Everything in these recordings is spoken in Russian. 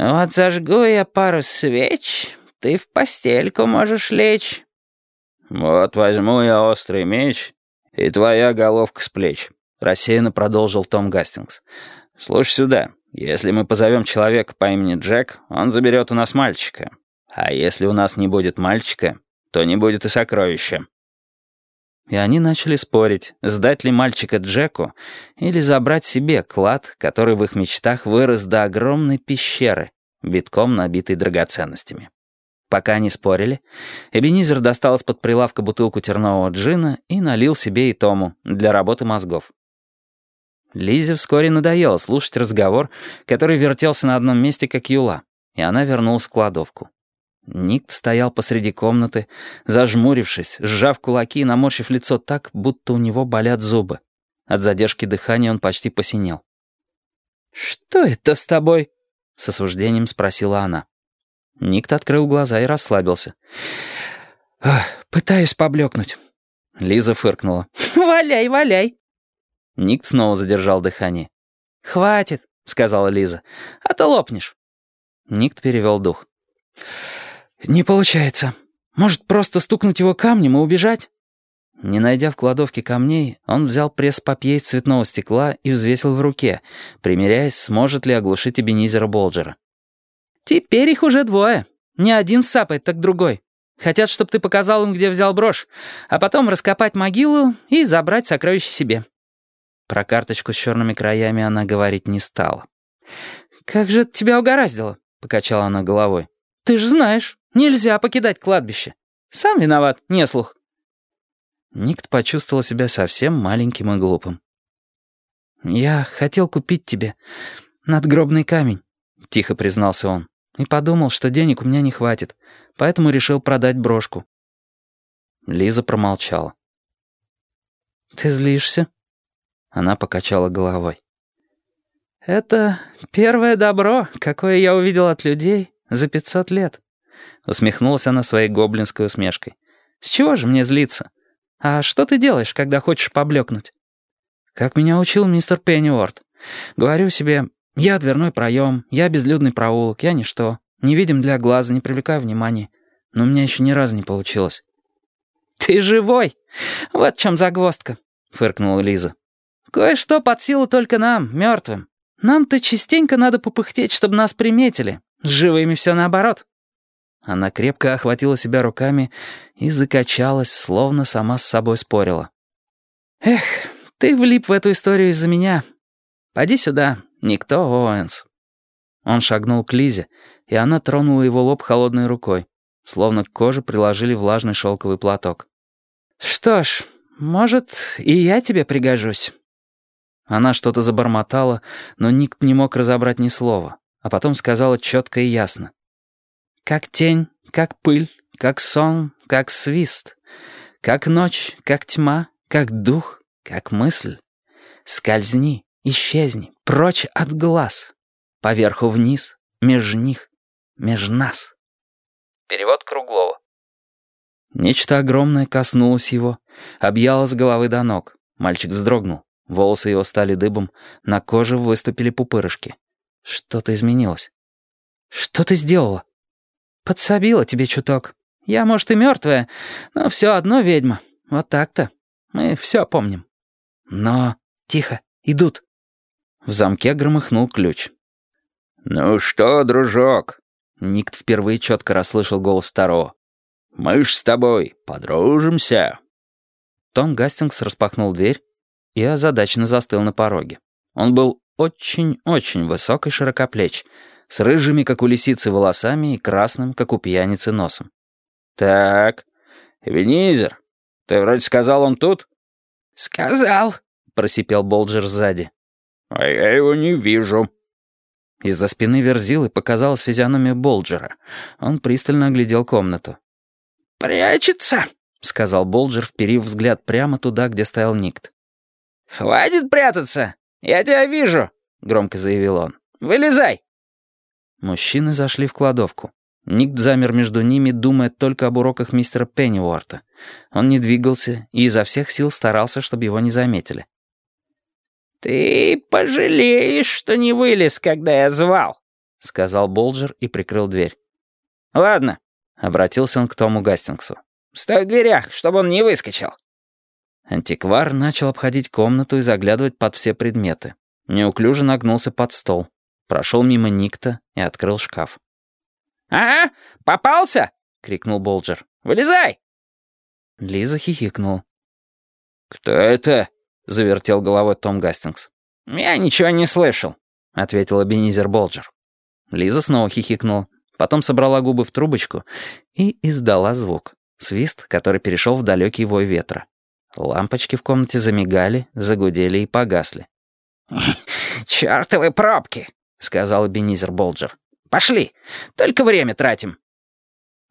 «Вот зажгу я пару свеч, ты в постельку можешь лечь». «Вот возьму я острый меч, и твоя головка с плеч», — рассеянно продолжил Том Гастингс. «Слушай сюда, если мы позовем человека по имени Джек, он заберет у нас мальчика. А если у нас не будет мальчика, то не будет и сокровища». И они начали спорить, сдать ли мальчика Джеку или забрать себе клад, который в их мечтах вырос до огромной пещеры, битком набитой драгоценностями. Пока они спорили, Эбенизер достал из-под прилавка бутылку тернового джина и налил себе и Тому для работы мозгов. Лизе вскоре надоело слушать разговор, который вертелся на одном месте, как юла, и она вернулась в кладовку. Ник стоял посреди комнаты, зажмурившись, сжав кулаки и наморщив лицо так, будто у него болят зубы. От задержки дыхания он почти посинел. «Что это с тобой?» — с осуждением спросила она. Никт открыл глаза и расслабился. «Пытаюсь поблекнуть». Лиза фыркнула. «Валяй, валяй». Никт снова задержал дыхание. «Хватит», — сказала Лиза, — «а то лопнешь». Никт перевел дух. «Не получается. Может, просто стукнуть его камнем и убежать?» Не найдя в кладовке камней, он взял пресс-папье из цветного стекла и взвесил в руке, примеряясь, сможет ли оглушить Эбенизера Болджера. «Теперь их уже двое. Не один сапает, так другой. Хотят, чтобы ты показал им, где взял брошь, а потом раскопать могилу и забрать сокровище себе». Про карточку с черными краями она говорить не стала. «Как же тебя угораздило?» — покачала она головой. «Ты же знаешь, нельзя покидать кладбище. Сам виноват, не слух». Никт почувствовал себя совсем маленьким и глупым. «Я хотел купить тебе надгробный камень», — тихо признался он и подумал, что денег у меня не хватит, поэтому решил продать брошку. Лиза промолчала. «Ты злишься?» Она покачала головой. «Это первое добро, какое я увидел от людей за пятьсот лет», — усмехнулась она своей гоблинской усмешкой. «С чего же мне злиться? А что ты делаешь, когда хочешь поблекнуть?» «Как меня учил мистер Пенниуорт. Говорю себе, я дверной проем, я безлюдный проулок, я ничто. Не видим для глаза, не привлекаю внимания. Но у меня еще ни разу не получилось. «Ты живой! Вот в чем загвоздка», — фыркнула Лиза. «Кое-что под силу только нам, мертвым. Нам-то частенько надо попыхтеть, чтобы нас приметили. С живыми все наоборот». Она крепко охватила себя руками и закачалась, словно сама с собой спорила. «Эх, ты влип в эту историю из-за меня. Поди сюда, Никто Оуэнс». Он шагнул к Лизе, и она тронула его лоб холодной рукой, словно к коже приложили влажный шелковый платок. «Что ж, может, и я тебе пригожусь». Она что-то забормотала, но Ник не мог разобрать ни слова, а потом сказала четко и ясно. «Как тень, как пыль, как сон, как свист, как ночь, как тьма, как дух, как мысль. Скользни, исчезни, прочь от глаз, поверху вниз, меж них, меж нас». Перевод Круглова. Нечто огромное коснулось его, объяло с головы до ног. Мальчик вздрогнул. Волосы его стали дыбом, на коже выступили пупырышки. Что-то изменилось. «Что ты сделала?» «Подсобила тебе чуток. Я, может, и мертвая, но все одно ведьма. Вот так-то. Мы все помним». «Но...» «Тихо, идут». В замке громыхнул ключ. «Ну что, дружок?» Никт впервые четко расслышал голос второго. «Мы ж с тобой подружимся». Том Гастингс распахнул дверь и озадаченно застыл на пороге. Он был очень-очень высок и широкоплеч, с рыжими, как у лисицы, волосами и красным, как у пьяницы, носом. «Так, Венизер, ты вроде сказал, он тут?» «Сказал», — просипел Болджер сзади. «А я его не вижу». Из-за спины Верзилы показалась физиономия Болджера. Он пристально оглядел комнату. «Прячется», — сказал Болджер, вперив взгляд прямо туда, где стоял Никт. «Хватит прятаться! Я тебя вижу!» — громко заявил он. «Вылезай!» Мужчины зашли в кладовку. Никт замер между ними, думая только об уроках мистера Пенниуорта. Он не двигался и изо всех сил старался, чтобы его не заметили. «Ты пожалеешь, что не вылез, когда я звал», сказал Болджер и прикрыл дверь. «Ладно», — обратился он к Тому Гастингсу. «Стой в дверях, чтобы он не выскочил». Антиквар начал обходить комнату и заглядывать под все предметы. Неуклюже нагнулся под стол. Прошел мимо Никта и открыл шкаф. «Ага, попался!» — крикнул Болджер. «Вылезай!» Лиза хихикнул. «Кто это?» — завертел головой Том Гастингс. «Я ничего не слышал», — ответил Эбенизер Болджер. Лиза снова хихикнула, потом собрала губы в трубочку и издала звук. Свист, который перешел в далекий вой ветра. Лампочки в комнате замигали, загудели и погасли. «Чёртовы пробки!» — сказал Эбенизер Болджер. «Пошли! Только время тратим!»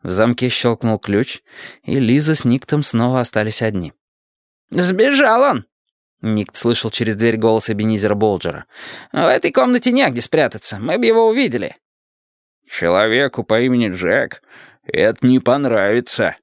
В замке щелкнул ключ, и Лиза с Никтом снова остались одни. «Сбежал он!» Никт слышал через дверь голос Эбенизера Болджера. «В этой комнате негде спрятаться, мы бы его увидели». «Человеку по имени Джек это не понравится»,